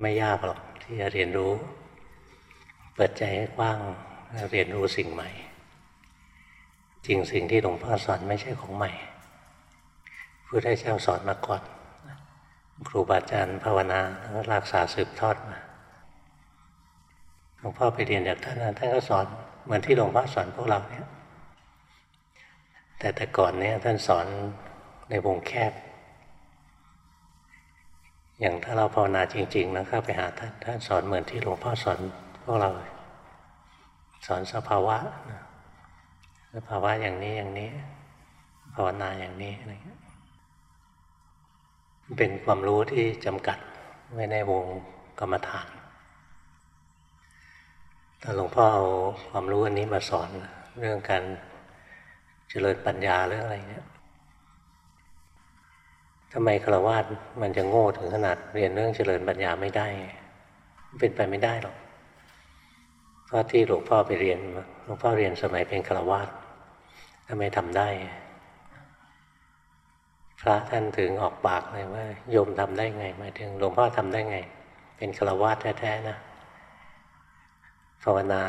ไม่ยากหรอกที่จะเรียนรู้ เปิดใจให้กว้างเรียนรู้สิ่งใหม่ จริงสิ่งที่หลวงพ่อสอนไม่ใช่ของใหม่ผู้ได้เจ้าสอนมาก่อนครูบาอาจารย์ภาวนาแล้วก็รักษาสืบทอดมาหลวงพ่อไปเรียนจากท่านท่านก็สอนเหมือนที่หลวงพ่อสอนพวกเราเนี่ยแต่แต่ก่อนเนี่ยท่านสอนในวงแคบ อย่างถ้าเราภาวนาจริง ๆนะเข้าไปหาท่านท่านสอนเหมือนที่หลวงพ่อสอนพวกเราสอนสภาวะสภาวะอย่างนี้อย่างนี้ ภาวนาอย่างนี้อะไรเงี้ยเป็นความรู้ที่จำกัดไว้ในวงกรรมฐานแต่หลวงพ่อเอาความรู้อันนี้มาสอนเรื่องการเจริญปัญญาเรื่องอะไรเนี่ย ทำไมฆราวาสมันจะโง่ถึงขนาดเรียนเรื่องเจริญปัญญาไม่ได้ เป็นไปไม่ได้หรอกเพราะที่หลวงพ่อไปเรียนหลวงพ่อเรียนสมัยเป็นฆราวาสทำไมทำได้ พระท่านถึงออกปากเลยว่าโยมทำได้ไงหมายถึงหลวงพ่อทำได้ไง เป็นฆราวาสแท้ๆนะภาวนา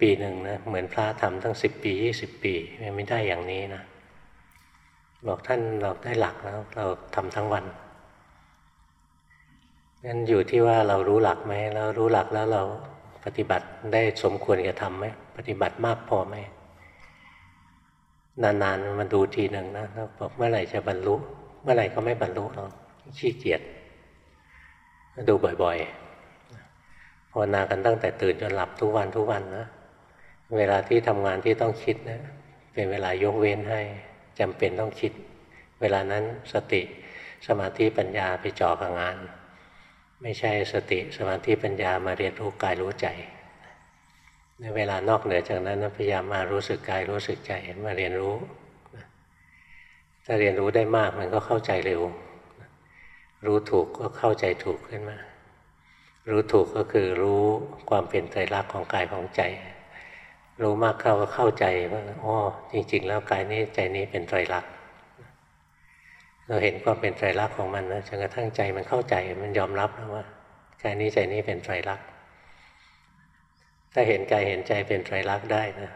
ปีหนึ่งนะเหมือนพระทำตั้งสิบปียี่สิบปีไม่ได้อย่างนี้นะ บอกท่านเราได้หลักแล้ว เราทำทั้งวันงั้นอยู่ที่ว่าเรารู้หลักไหมเรารู้หลักแล้วเราปฏิบัติได้สมควรจะทำไหมปฏิบัติมากพอไหมนานๆมันดูทีหนึ่งนะแล้วบอกเมื่อไหร่จะบรรลุ เมื่อไหร่ก็ไม่บรรลุเราขี้เกียจดูบ่อยๆภาวนากันตั้งแต่ตื่นจนหลับทุกวันทุกวันนะเวลาที่ทำงานที่ต้องคิดนะเป็นเวลายกเว้นให้ จำเป็นต้องคิด เวลานั้นสติสมาธิปัญญาไปจ่อกับงาน ไม่ใช่สติสมาธิปัญญามาเรียนรู้กายรู้ใจในเวลานอกเหนือจากนั้นพยายามมารู้สึกกายรู้สึกใจมาเรียนรู้ถ้าเรียนรู้ได้มากมันก็เข้าใจเร็ว รู้ถูกก็เข้าใจถูกขึ้นมา รู้ถูกก็คือรู้ความเป็นไตรลักษณ์ของกายของใจ รู้มากเข้าก็เข้าใจว่าอ๋อจริง ๆ แล้วกายนี้ใจนี้เป็นไตรลักษณ์เราเห็นความเป็นไตรลักษณ์ของมันนะจนกระทั่งใจมันเข้าใจมันยอมรับแล้วว่ากายนี้ใจนี้เป็นไตรลักษณ์ถ้าเห็นกายเห็นใจเป็นไตรลักษณ์ได้นะ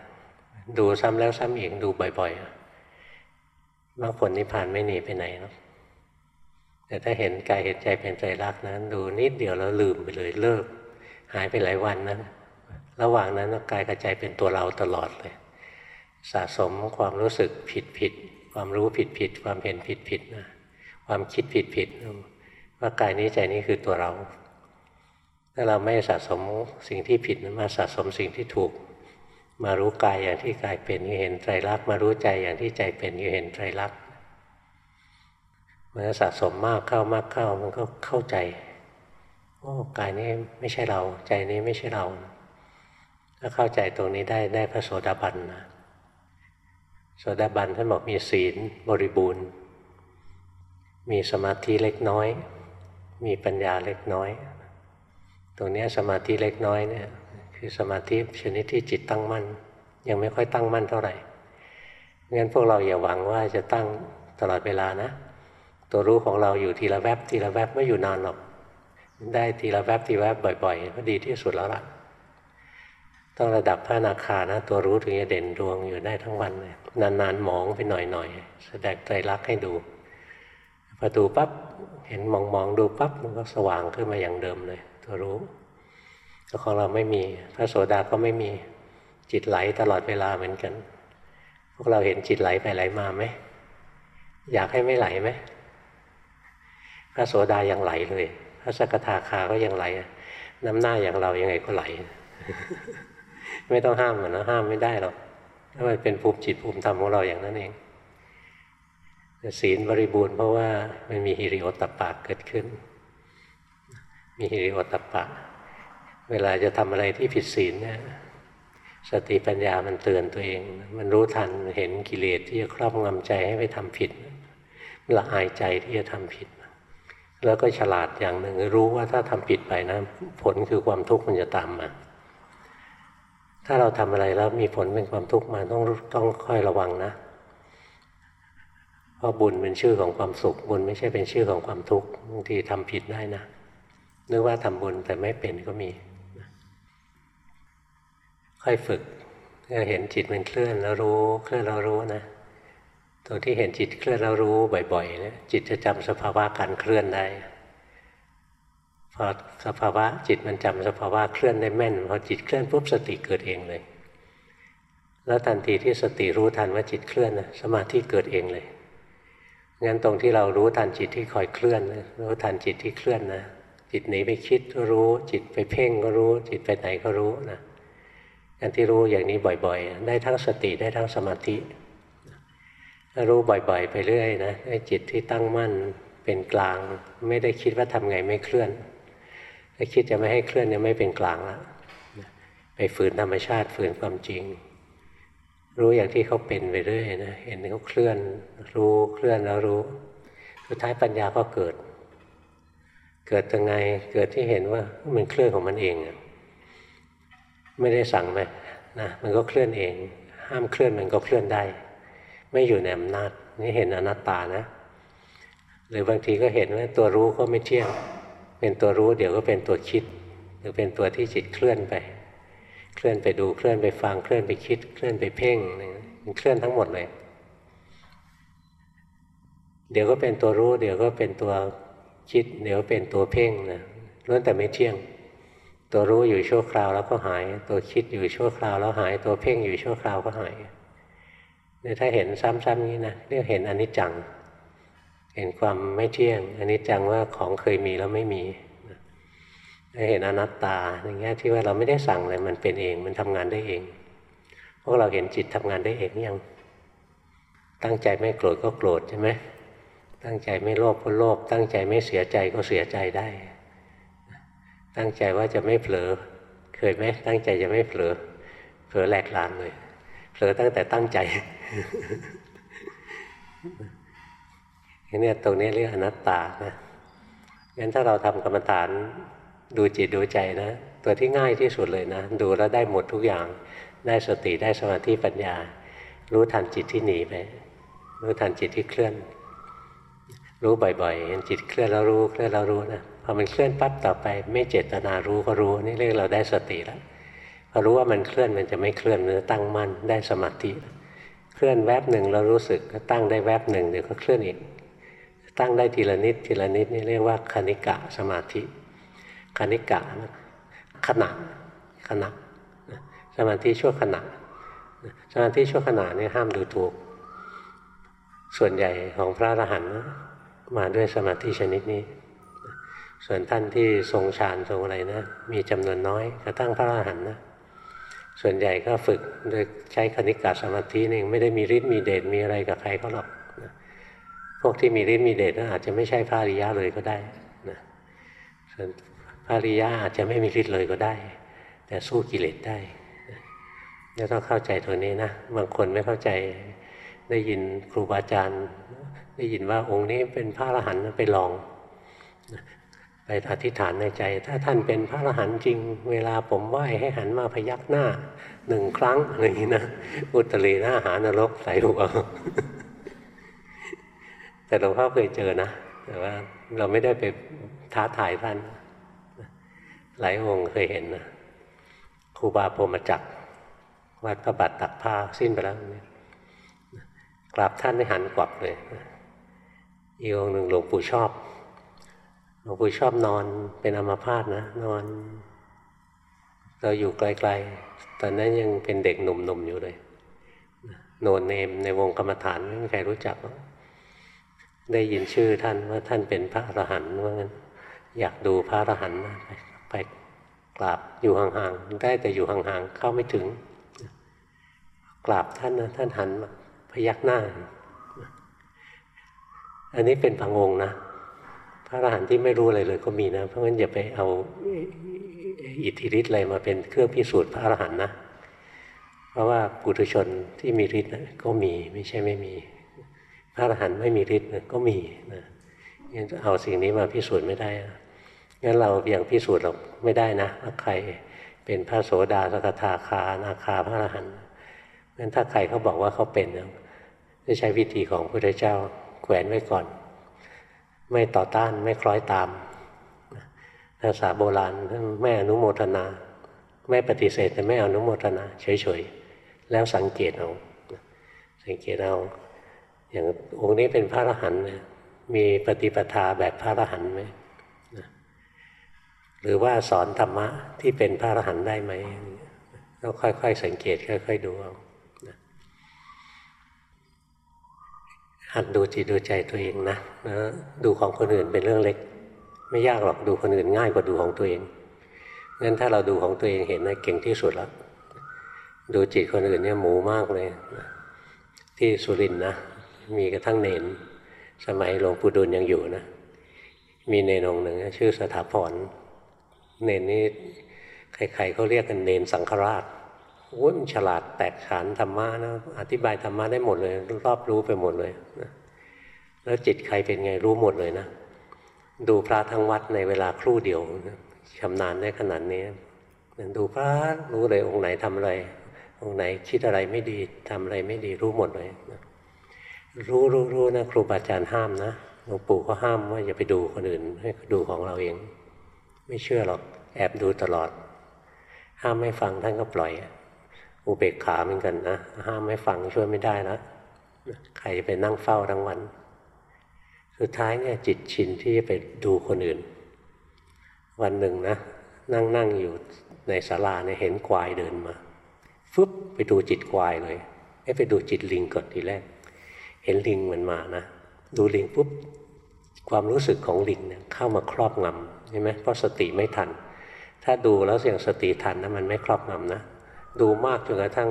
ดูซ้ำแล้วซ้ำอีกดูบ่อยๆมรรคผลนิพพานไม่หนีไปไหนหรอกแต่ถ้าเห็นกายเห็นใจเป็นไตรลักษณ์นะดูนิดเดียวแล้วลืมไปเลยเลิก หายไปหลายวันนะ ระหว่างนั้นกายกับใจเป็นตัวเราตลอดเลย สะสมความรู้สึกผิดผิดความรู้ผิดผิดความเห็นผิดผิดนะความคิดผิดผิดว่ากายนี้ใจนี้คือตัวเรา ถ้าเราไม่สะสมสิ่งที่ผิดมาสะสมสิ่งที่ถูก มารู้กายอย่างที่กายเป็นเห็นไตรลักษณ์มารู้ใจอย่างที่ใจเป็นเห็นไตรลักษณ์มันสะสมมากเข้ามากเข้ามันก็เข้าใจโอ้กายนี้ไม่ใช่เรา ใจนี้ไม่ใช่เราาเข้าใจตรงนี้ได้ได้พระโสดาบันนะโสดาบันท่านบอกมีศีลบริบูรณ์ มีสมาธิเล็กน้อย มีปัญญาเล็กน้อย ตรงนี้สมาธิเล็กน้อยเนี่ยคือสมาธิชนิดที่จิตตั้งมั่น ยังไม่ค่อยตั้งมั่นเท่าไหร่งั้นพวกเราอย่าหวังว่าจะตั้งตลอดเวลานะ ตัวรู้ของเราอยู่ทีละแวบทีละแวบไม่อยู่นานหรอก ได้ทีละแวบทีละแวบบ่อยๆก็ดีที่สุดแล้วล่ะ ต้องระดับพระนาคานะ ตัวรู้ถึงจะเด่นดวงอยู่ได้ทั้งวันเลยนานๆมองไปหน่อยๆแสดงใจรักให้ดูพอดูปั๊บเห็นมองมองดูปั๊บมันก็สว่างขึ้นมาอย่างเดิมเลย ตัวรู้แต่ของเราไม่มีพระโสดาก็ไม่มีจิตไหลตลอดเวลาเหมือนกัน พวกเราเห็นจิตไหลไปไหลมาไหมอยากให้ไม่ไหลไหมพระโสดายังไหลเลย พระสกทาคาก็ยังไหล น้ำหน้าอย่างเรายังไงก็ไหล ไม่ต้องห้ามมันนะห้ามไม่ได้หรอกถ้ามันเป็นภูมิจิตภูมิธรรมของเราอย่างนั้นเองศีลบริบูรณ์เพราะว่ามันมีฮิริโอตปะเกิดขึ้น มีฮิริโอตปะ เวลาจะทำอะไรที่ผิดศีลเนี่ยสติปัญญามันเตือนตัวเอง มันรู้ทันเห็นกิเลสที่จะครอบงำใจให้ไปทำผิดละอายใจที่จะทำผิด แล้วก็ฉลาดอย่างหนึ่งรู้ว่าถ้าทำผิดไปนะ ผลคือความทุกข์มันจะตามมา ถ้าเราทำอะไรแล้วมีผลเป็นความทุกข์มาต้องต้องค่อยระวังนะ เพราะบุญเป็นชื่อของความสุข บุญไม่ใช่เป็นชื่อของความทุกข์บางทีทำผิดได้นะนึกว่าทำบุญแต่ไม่เป็นก็มี ค่อยฝึกก็เห็นจิตมันเคลื่อนแล้วรู้เคลื่อนแล้วรู้นะตรงที่เห็นจิตเคลื่อนแล้วรู้บ่อยๆเนี่ยจิตจะจำสภาวะการเคลื่อนได้ พอสภาวะจิตมันจำสภาวะเคลื่อนได้แม่นพอจิตเคลื่อนปุ๊บสติเกิดเองเลย แล้วทันทีที่สติรู้ทันว่าจิตเคลื่อนนะสมาธิเกิดเองเลยงั้นตรงที่เรารู้ทันจิตที่คอยเคลื่อนรู้ทันจิตที่เคลื่อนนะจิตหนีไปคิดก็รู้จิตไปเพ่งก็รู้ จิตไปไหนก็รู้นะการที่รู้อย่างนี้บ่อยๆ ได้ทั้งสติได้ทั้งสมาธิรู้บ่อยๆ ไปเรื่อยนะให้จิตที่ตั้งมั่นเป็นกลาง ไม่ได้คิดว่าทำไงไม่เคลื่อน ถ้าคิดจะไม่ให้เคลื่อนยังไม่เป็นกลางและไปฝืนธรรมชาติฝืนความจริง รู้อย่างที่เขาเป็นไปเรื่อยนะเห็นเขาเคลื่อนรู้เคลื่อนแล้วรู้ สุดท้ายปัญญาก็เกิด เกิดยังไงเกิดที่เห็นว่ามันเคลื่อนของมันเองไม่ได้สั่งไหมนะมันก็เคลื่อนเอง ห้ามเคลื่อนมันก็เคลื่อนได้ ไม่อยู่ในอำนาจนี่เห็นอนัตตานะ หรือบางทีก็เห็นว่าตัวรู้ก็ไม่เที่ยง เป็นตัวรู้เดี๋ยวก็เป็นตัวคิดหรือเป็นตัวที่จิตเคลื่อนไป เคลื่อนไปดูเคลื่อนไปฟังเคลื่อนไปคิด เคลื่อนไปเพ่งมันเคลื่อนทั้งหมดเลย เดี๋ยวก็เป็นตัวรู้ เดี๋ยวก็เป็นตัวคิด เดี๋ยวเป็นตัวเพ่งนะล้วนแต่ไม่เที่ยง ตัวรู้อยู่ชั่วคราวแล้วก็หาย ตัวคิดอยู่ชั่วคราวแล้วหาย ตัวเพ่งอยู่ชั่วคราวก็หายเนี่ยถ้าเห็นซ้ำๆนี้นะเรียกเห็นอนิจจัง เห็นความไม่เที่ยงอันิจจังว่าของเคยมีแล้วไม่มีเห็นอนัตตาอย่างเงี้ยที่ว่าเราไม่ได้สั่งเลยมันเป็นเองมันทำงานได้เอง พวกเราเห็นจิตทำงานได้เองยัง ตั้งใจไม่โกรธก็โกรธใช่ไหมตั้งใจไม่โลภก็โลภตั้งใจไม่เสียใจก็เสียใจได้ ตั้งใจว่าจะไม่เผลอ เคยไหมตั้งใจจะไม่เผลอ เผลอแหลกลานเลยเผลอตั้งแต่ตั้งใจ เนี่ยตรงนี้เรียกอนัตตานะงั้นถ้าเราทำกรรมฐานดูจิตดูใจนะ ตัวที่ง่ายที่สุดเลยนะ ดูแล้วได้หมดทุกอย่าง ได้สติได้สมาธิปัญญา รู้ทันจิตที่หนีไป รู้ทันจิตที่เคลื่อน รู้บ่อยๆเห็นจิตเคลื่อนแล้วรู้เคลื่อนแล้วรู้นะพอมันเคลื่อนปั๊บต่อไป ไม่เจตนารู้ก็รู้นี่เรียกเราได้สติแล้วพอรู้ว่ามันเคลื่อนมันจะไม่เคลื่อนเนื้อตั้งมั่นได้สมาธิ เคลื่อนแวบหนึ่งเรารู้สึกก็ตั้งได้แวบหนึ่งเดี๋ยวก็เคลื่อนอีก ตั้งได้ทีละนิดทีละนิดนี่เรียกว่าคณิกะสมาธิคณิกะขณะขณะสมาธิชั่วขณะสมาธิชั่วขณะนี่ห้ามดูถูก ส่วนใหญ่ของพระอรหันต์มาด้วยสมาธิชนิดนี้ ส่วนท่านที่ทรงฌานทรงอะไรนะ มีจำนวนน้อยกระทั่งพระอรหันต์นะส่วนใหญ่ก็ฝึกโดยใช้คณิกาสมาธินี่ไม่ได้มีฤทธิ์มีเดชมีอะไรกับใครเขาหรอก วกที่มีฤทธิ์มีเดชอาจจะไม่ใช่พระอริยะเลยก็ได้นะส่วนพระอริยะอาจจะไม่มีฤทธิ์เลยก็ได้ แต่สู้กิเลสได้เนี่ยต้องเข้าใจตัวนี้นะ บางคนไม่เข้าใจได้ยินครูบาอาจารย์ ได้ยินว่าองค์นี้เป็นพระอรหันต์ไปลองไปอธิษฐานในใจ ถ้าท่านเป็นพระอรหันต์จริง เวลาผมไหว้ให้หันมาพยักหน้าหนึ่งครั้งอะไรอย่างนี้นะอุตรีหน้าหานรกใส่หัว แต่หลวงพ่อเคยเจอนะแต่ว่าเราไม่ได้ไปท้าทายท่าน หลายองค์เคยเห็นนะครูบาโพมจักวัดพระบาทตักผ้าสิ้นไปแล้วกราบท่านให้หันกวับเลยอีกองหนึ่งหลวงปู่ชอบหลวงปู่ชอบนอนเป็นอัมาพาสนะ นอน เราอยู่ไกลๆ ตอนนั้นยังเป็นเด็กหนุ่มๆอยู่เลย โนนเนมในวงกรรมฐานไม่มีใครรู้จัก ได้ยินชื่อท่านว่าท่านเป็นพระอรหันต์ว่างั้น อยากดูพระอรหันต์ไปไปกราบอยู่ห่างๆได้แต่อยู่ห่างๆเข้าไม่ถึง กราบท่านนะท่านหันมาพยักหน้า อันนี้เป็นพังองนะพระอรหันต์ที่ไม่รู้อะไรเลยก็มีนะ เพราะงั้นอย่าไปเอาอิทธิฤทธิ์อะไรมาเป็นเครื่องพิสูจน์พระอรหันต์นะ เพราะว่าปุถุชนที่มีฤทธิ์ก็มีไม่ใช่ไม่มี พระอรหันต์ไม่มีฤทธิ์ก็มีนะงั้นเอาสิ่งนี้มาพิสูจน์ไม่ได้งั้นเราอย่างพิสูจน์เราไม่ได้นะว่าใครเป็นพระโสดาสกทาคานาคาพระอรหันต์งั้นถ้าใครเขาบอกว่าเขาเป็นจะใช้วิธีของพระพุทธเจ้าแขวนไว้ก่อน ไม่ต่อต้านไม่คล้อยตามภาษาโบราณไม่อนุโมทนา ไม่ปฏิเสธแต่ไม่อนุโมทนา เฉยๆ แล้วสังเกตเอาสังเกตเอา อย่างองค์นี้เป็นพระอรหันต์มีปฏิปทาแบบพระอรหันต์ไหมหรือว่าสอนธรรมะที่เป็นพระอรหันต์ได้ไหมก็ค่อยๆสังเกตค่อย ๆ ดูเอาหัดดูจิตดูใจตัวเองนะแล้วดูของคนอื่นเป็นเรื่องเล็ก ไม่ยากหรอกดูคนอื่นง่ายกว่าดูของตัวเองงั้นถ้าเราดูของตัวเองเห็นนะเก่งที่สุดแล้ว ดูจิตคนอื่นเนี่ยหมูมากเลยที่สุรินนะ มีกระทั่งเนน สมัยหลวงปู่ดุลยังอยู่นะ มีเนนองหนึ่งชื่อสถาพรเนนนี่ใครๆเขาเรียกกันเนนสังฆราชโอ้ยมันฉลาดแตกฉานธรรมะนะอธิบายธรรมะได้หมดเลย รอบรู้ไปหมดเลยนะแล้วจิตใครเป็นไงรู้หมดเลยนะ ดูพระทั้งวัดในเวลาครู่เดียวชำนาญได้ขนาดนี้ดูพระรู้เลยองค์ไหนทำอะไรองค์ไหนคิดอะไรไม่ดีทำอะไรไม่ดีรู้หมดเลยนะ รู้รู้รู้นะครูบาอาจารย์ห้ามนะหลวงปู่ก็ห้ามว่าอย่าไปดูคนอื่นให้ดูของเราเอง ไม่เชื่อหรอกแอบดูตลอด ห้ามไม่ฟังท่านก็ปล่อย อุเบกขาเหมือนกันนะห้ามไม่ฟังช่วยไม่ได้นะใครจะไปนั่งเฝ้าทั้งวัน สุดท้ายเนี่ยจิตชินที่จะไปดูคนอื่น วันหนึ่งนะนั่งนั่งอยู่ในศาลาเนี่ยเห็นควายเดินมาฟึบไปดูจิตควายเลยให้ไปดูจิตลิงก่อนทีแรก เห็นลิงมันมานะดูลิงปุ๊บความรู้สึกของลิงเนี่ยเข้ามาครอบงำใช่ไหมเพราะสติไม่ทัน ถ้าดูแล้วเสียงสติทันนะมันไม่ครอบงำนะดูมากจนกระทั่ง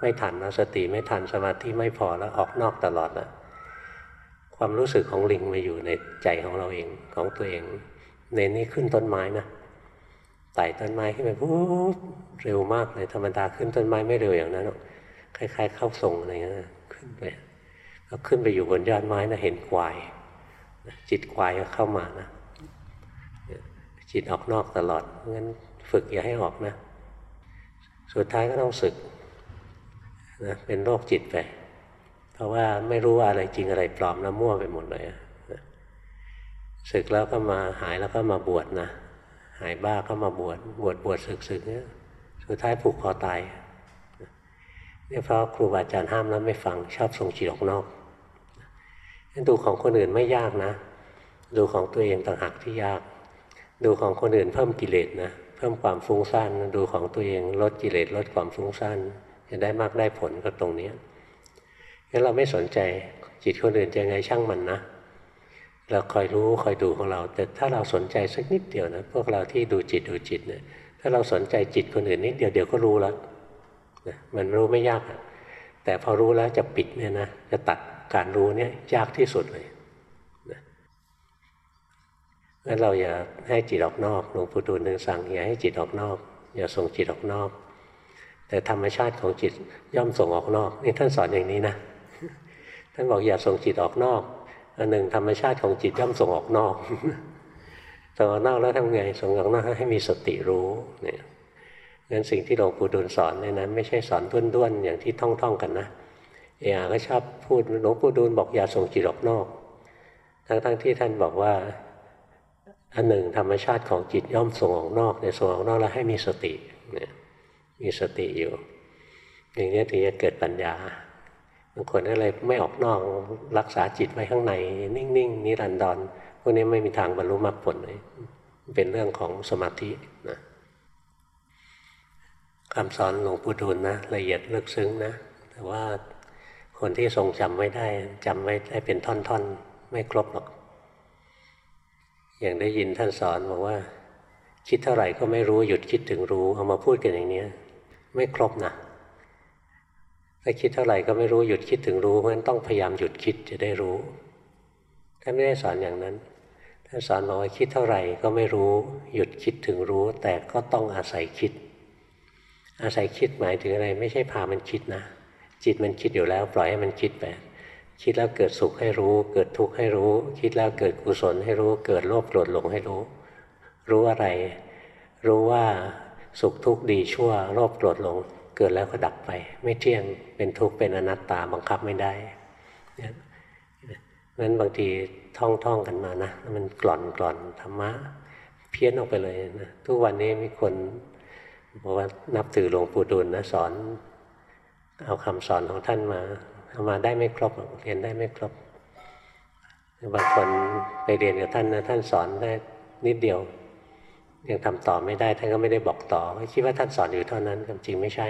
ไม่ทันนะสติไม่ทันสมาธิไม่พอแล้วออกนอกตลอดนะความรู้สึกของลิงมาอยู่ในใจของเราเองของตัวเองเนนี่ขึ้นต้นไม้นะไต่ต้นไม้ขึ้นไปปุ๊บเร็วมากเลยธรรมดาขึ้นต้นไม้ไม่เร็วอย่างนั้นหรอกคล้ายๆ เข้าทรงอะไรเงี้ยขึ้นไป แล้วขึ้นไปอยู่บนยอดไม้นะเห็นควายจิตควายก็เข้ามานะ จิตออกนอกตลอดงั้นฝึกอย่าให้ออกนะ สุดท้ายก็ต้องศึกนะเป็นโรคจิตไป เพราะว่าไม่รู้ว่าอะไรจริงอะไรปลอมแล้วมั่วไปหมดเลยนะศึกแล้วก็มาหายแล้วก็มาบวชนะ หายบ้าก็มาบวชบวชบวชศึกศึกเนี่ยสุดท้ายผูกคอตายเนี่ยเพราะครูบาอาจารย์ห้ามแล้วไม่ฟังชอบส่งจิตออกนอก ดูของคนอื่นไม่ยากนะ ดูของตัวเองต่างหากที่ยาก ดูของคนอื่นเพิ่มกิเลสนะ เพิ่มความฟุ้งซ่าน ดูของตัวเองลดกิเลสลดความฟุ้งซ่านจะได้มากได้ผลก็ตรงนี้งั้นเราไม่สนใจจิตคนอื่นจะไงช่างมันนะ เราคอยรู้คอยดูของเรา แต่ถ้าเราสนใจสักนิดเดียวนะ พวกเราที่ดูจิตดูจิตเนี่ย ถ้าเราสนใจจิตคนอื่นนิดเดียวเดี๋ยวก็รู้แล้วนะมันรู้ไม่ยาก แต่พอรู้แล้วจะปิดเนี่ยนะจะตัด การรู้เนี่ยยากที่สุดเลยงั้นเราอย่าให้จิตออกนอกหลวงปู่ดูลนึงสั่งอย่าให้จิตออกนอก อย่าส่งจิตออกนอก แต่ธรรมชาติของจิตย่อมส่งออกนอกนี่ท่านสอนอย่างนี้นะท่านบอกอย่าส่งจิตออกนอกอันหนึ่งธรรมชาติของจิตย่อมส่งออกนอกส่งออกนอกแล้วทำไงส่งออกนอกให้มีสติรู้เนี่ยงั้นสิ่งที่หลวงปู่ดูลสอนเนี่ยนะไม่ใช่สอนด้วนๆอย่างที่ท่องๆกันนะ เออาก็ชอบพูดหลวงปู่ดูลบอกอย่าส่งจิตออกนอก ทั้งๆที่ท่านบอกว่าอันหนึ่งธรรมชาติของจิตย่อมส่งออกนอกเนี่ยส่งออกนอกแล้วให้มีสติเนี่ยมีสติอยู่อย่างนี้ถึงจะเกิดปัญญาบางคนก็เลยไม่ออกนอกรักษาจิตไว้ข้างใน นิ่งๆนิรันดรพวกนี้ไม่มีทางบรรลุมรรคผลเลยเป็นเรื่องของสมาธินะคำสอนหลวงปู่ดูลนะละเอียดลึกซึ้งนะ แต่ว่า คนที่ทรงจำไว้ได้จำไว้ได้เป็นท่อนๆ ไม่ครบหรอก อย่างได้ยินท่านสอนบอกว่า คิดเท่าไหร่ก็ไม่รู้หยุดคิดถึงรู้ เอามาพูดกันอย่างนี้ไม่ครบนะถ้าคิดเท่าไหร่ก็ไม่รู้หยุดคิดถึงรู้เพราะฉะนั้นต้องพยายามหยุดคิดจะได้รู้ท่านไม่ได้สอนอย่างนั้นท่านสอนบอกว่าคิดเท่าไหร่ก็ไม่รู้ หยุดคิดถึงรู้ แต่ก็ต้องอาศัยคิด อาศัยคิดหมายถึงอะไร ไม่ใช่พามันคิดนะ จิตมันคิดอยู่แล้วปล่อยให้มันคิดไปคิดแล้วเกิดสุขให้รู้ เกิดทุกข์ให้รู้ คิดแล้วเกิดกุศลให้รู้ เกิดโลภโกรธหลงให้รู้ รู้อะไร รู้ว่าสุขทุกข์ดีชั่วโลภโกรธหลง เกิดแล้วก็ดับไป ไม่เที่ยงเป็นทุกข์เป็นอนัตตาบังคับไม่ได้นั้นบางทีท่องท่องกันมานะมันกล่อนกล่อนธรรมะ เพี้ยนออกไปเลยนะทุกวันนี้มีคนบอกว่านับถือหลวงปู่ดูลนะสอน เอาคำสอนของท่านมาเอามาได้ไม่ครบเรียนได้ไม่ครบบางคนไปเรียนกับท่านนะท่านสอนได้นิดเดียว ยังทำต่อไม่ได้ ท่านก็ไม่ได้บอกต่อคิดว่าท่านสอนอยู่เท่านั้นความจริงไม่ใช่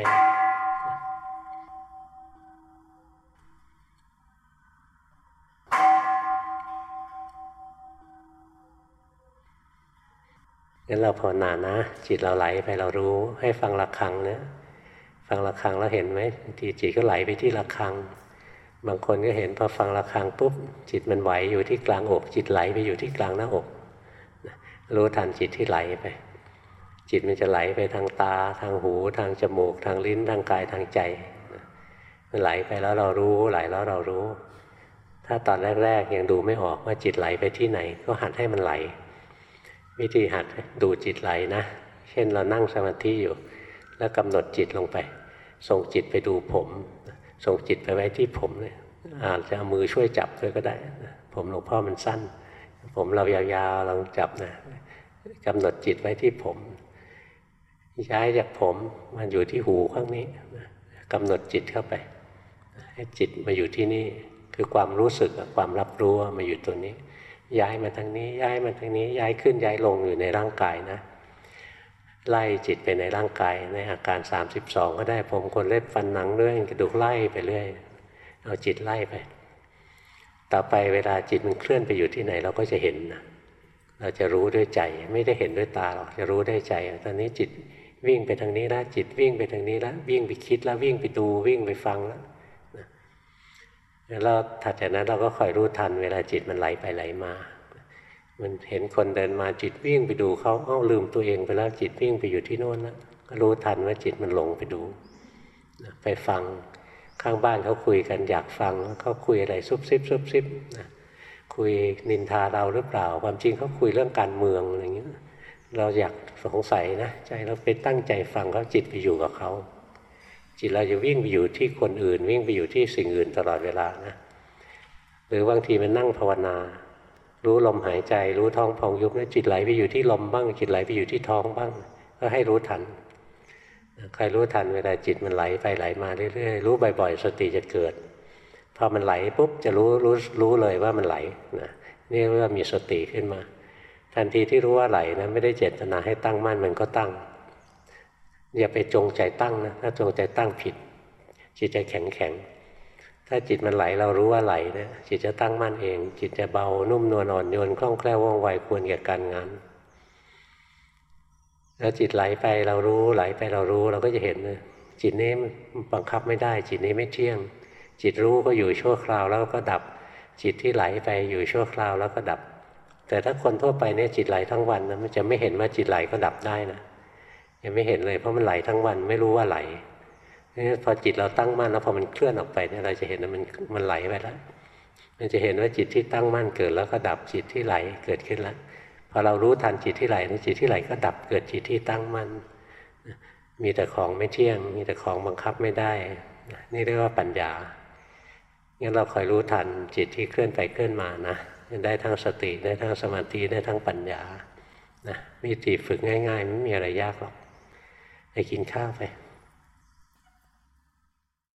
งั้นเราภาวนานะ จิตเราไหลไปเรารู้ให้ฟังระฆังเนี่ย ฟังระฆังแล้วเห็นไหมบางทีจิตก็ไหลไปที่ระฆัง บางคนก็เห็นพอฟังระฆังปุ๊บจิตมันไหวอยู่ที่กลางอก จิตไหลไปอยู่ที่กลางหน้าอก รู้ทันจิตที่ไหลไป จิตมันจะไหลไปทางตา ทางหู ทางจมูก ทางลิ้น ทางกายทางใจมันไหลไปแล้วเรารู้ไหลแล้วเรารู้ ถ้าตอนแรกๆยังดูไม่ออกว่าจิตไหลไปที่ไหน ก็หัดให้มันไหล วิธีหัดดูจิตไหลนะ เช่นเรานั่งสมาธิอยู่ แล้วกำหนดจิตลงไป ส่งจิตไปดูผมส่งจิตไปไว้ที่ผมเนี่ยอาจจะเอามือช่วยจับด้วยก็ได้ ผมหลวงพ่อมันสั้น ผมเรายาวๆลองจับนะกำหนดจิตไว้ที่ผมย้ายจากผมมันอยู่ที่หูข้างนี้กำหนดจิตเข้าไป ให้จิตมาอยู่ที่นี่คือความรู้สึกความรับรู้มาอยู่ตัวนี้ ย้ายมาทางนี้ย้ายมาทางนี้ย้ายขึ้นย้ายลงอยู่ในร่างกายนะ ไล่จิตไปในร่างกายในอาการ 32 ก็ได้ผมคนเล็บฟันหนังเรื่อยกระดูกไล่ไปเรื่อยเอาจิตไล่ไป ต่อไปเวลาจิตมันเคลื่อนไปอยู่ที่ไหนเราก็จะเห็นนะเราจะรู้ด้วยใจไม่ได้เห็นด้วยตาหรอกจะรู้ด้วยใจ ตอนนี้จิตวิ่งไปทางนี้แล้วจิตวิ่งไปทางนี้แล้ววิ่งไปคิดแล้ววิ่งไปดูวิ่งไปฟังแล้วแล้วถัดจากนั้นเราก็คอยรู้ทันเวลาจิตมันไหลไปไหลมา มันเห็นคนเดินมาจิตวิ่งไปดูเขาเอ้าลืมตัวเองไปแล้วจิตวิ่งไปอยู่ที่โน่นแล้วก็รู้ทันว่าจิตมันหลงไปดูไปฟังข้างบ้านเขาคุยกันอยากฟังเขาคุยอะไรซุบซิบซุบซิบนะคุยนินทาเราหรือเปล่า ความจริงเขาคุยเรื่องการเมืองอะไรอย่างเงี้ยเราอยากสงสัยนะใจเราไปตั้งใจฟังเขาจิตไปอยู่กับเขาจิตเราจะวิ่งไปอยู่ที่คนอื่น วิ่งไปอยู่ที่สิ่งอื่นตลอดเวลานะหรือบางทีมันนั่งภาวนา รู้ลมหายใจ รู้ท้องพองยุบแล้วจิตไหลไปอยู่ที่ลมบ้าง จิตไหลไปอยู่ที่ท้องบ้าง ก็ให้รู้ทันใครรู้ทันเวลาจิตมันไหลไปไหลมาเรื่อยๆรู้บ่อยๆ สติจะเกิดพอมันไหลปุ๊บจะรู้รู้รู้เลยว่ามันไหลนะนี่เรียกว่ามีสติขึ้นมา ทันทีที่รู้ว่าไหลนะไม่ได้เจตนาให้ตั้งมั่นมันก็ตั้ง อย่าไปจงใจตั้งนะถ้าจงใจตั้งผิด จิตจะแข็งแข็ง ถ้าจิตมันไหลเรารู้ว่าไหลนะจิตจะตั้งมั่นเอง จิตจะเบานุ่มนวลอ่อนโยนคล่องแคล่วว่องไวควรแก่การงาน แล้วจิตไหลไปเรารู้ไหลไปเรารู้เราก็จะเห็นนะจิตนี้บังคับไม่ได้ จิตนี้ไม่เที่ยง จิตรู้ก็อยู่ชั่วคราวแล้วก็ดับ จิตที่ไหลไปอยู่ชั่วคราวแล้วก็ดับ แต่ถ้าคนทั่วไปเนี่ยจิตไหลทั้งวันนะมันจะไม่เห็นว่าจิตไหลก็ดับได้นะยังไม่เห็นเลยเพราะมันไหลทั้งวันไม่รู้ว่าไหล นี่พอจิตเราตั้งมั่นแล้วพอมันเคลื่อนออกไปเนี่ยเราจะเห็นว่ามันมันไหลไปแล้วมันจะเห็นว่าจิตที่ตั้งมั่นเกิดแล้วก็ดับจิตที่ไหลเกิดขึ้นแล้วพอเรารู้ทันจิตที่ไหลจิตที่ไหลก็ดับเกิดจิตที่ตั้งมั่นมีแต่ของไม่เที่ยง มีแต่ของบังคับไม่ได้ นี่เรียกว่าปัญญางั้นเราคอยรู้ทันจิตที่เคลื่อนไปเคลื่อนมานะได้ทั้งสติได้ทั้งสมาธิได้ทั้งปัญญานะวิธีฝึกง่าย ๆ ไม่มีอะไรยากหรอกไปกินข้าวไป